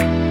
Bye.